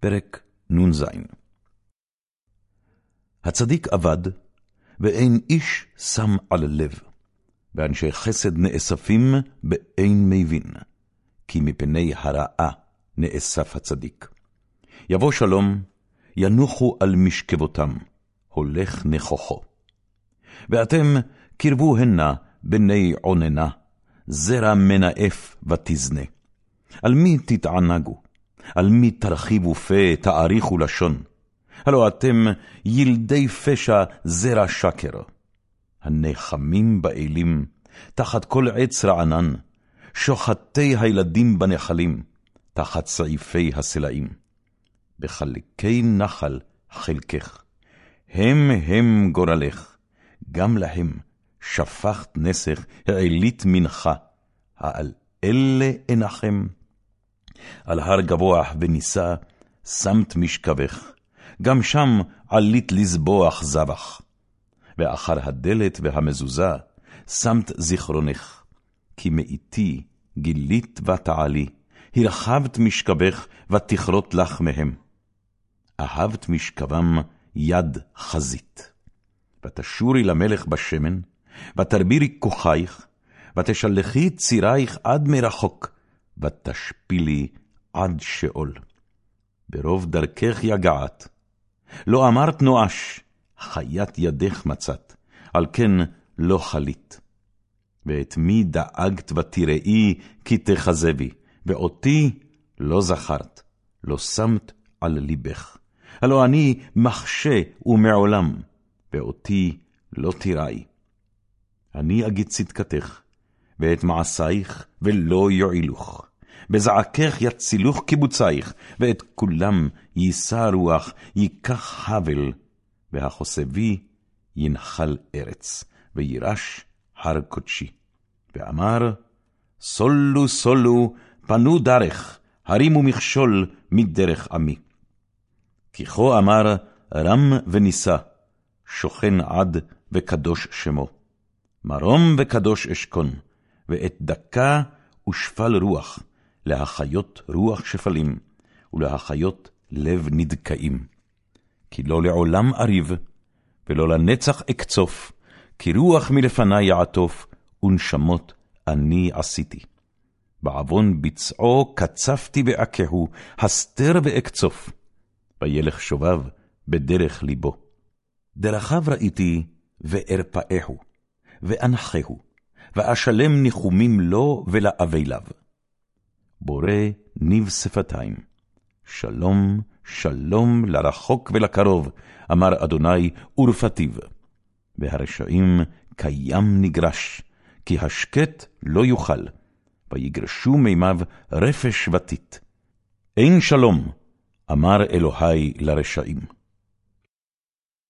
פרק נ"ז הצדיק אבד, ואין איש שם על לב, ואנשי חסד נאספים באין מבין, כי מפני הרעה נאסף הצדיק. יבוא שלום, ינוחו על משכבותם, הולך נכוחו. ואתם קרבו הנה בני עוננה, זרע מנאף ותזנה. על מי תתענגו? על מי תרחיבו פה, תאריכו לשון? הלא אתם ילדי פשע זרע שקר. הנחמים באלים, תחת כל עץ רענן, שוחטי הילדים בנחלים, תחת סעיפי הסלעים. בחלקי נחל חלקך, הם הם גורלך, גם להם שפכת נסך, העלית מנחה, העל אלה אנחם. על הר גבוה ונישא, שמת משכבך, גם שם עלית לזבוח זבח. ואחר הדלת והמזוזה, שמת זיכרונך, כי מאיתי גילית ותעלי, הרחבת משכבך ותכרות לך מהם. אהבת משכבם יד חזית. ותשורי למלך בשמן, ותרבירי כוחייך, ותשלחי צירייך עד מרחוק, ותשפילי עד שאול. ברוב דרכך יגעת. לא אמרת נואש, חיית ידך מצאת, על כן לא חלית. ואת מי דאגת ותראי כי תכזבי, ואותי לא זכרת, לא שמת על ליבך. הלא אני מחשה ומעולם, ואותי לא תיראי. אני אגיד צדקתך, ואת מעשייך ולא יועילוך. בזעקך יצילוך קיבוצייך, ואת כולם יישא רוח, ייקח חבל, והחוסבי ינחל ארץ, וירש הר קודשי. ואמר, סולו סולו, פנו דרך, הרימו מכשול מדרך עמי. כי כה אמר רם ונישא, שוכן עד וקדוש שמו. מרום וקדוש אשכון, ואת דקה ושפל רוח, להחיות רוח שפלים, ולהחיות לב נדכאים. כי לא לעולם אריב, ולא לנצח אקצוף, כי רוח מלפני יעטוף, ונשמות אני עשיתי. בעוון ביצעו קצפתי ואקהו, הסתר ואקצוף, וילך שובב בדרך ליבו. דרכיו ראיתי וארפאהו, ואנחהו, ואשלם ניחומים לו ולאבליו. בורא ניב שפתיים, שלום, שלום לרחוק ולקרוב, אמר אדוני ורפתיו. והרשעים קיים נגרש, כי השקט לא יוכל, ויגרשו מימיו רפש ותית. אין שלום, אמר אלוהי לרשעים.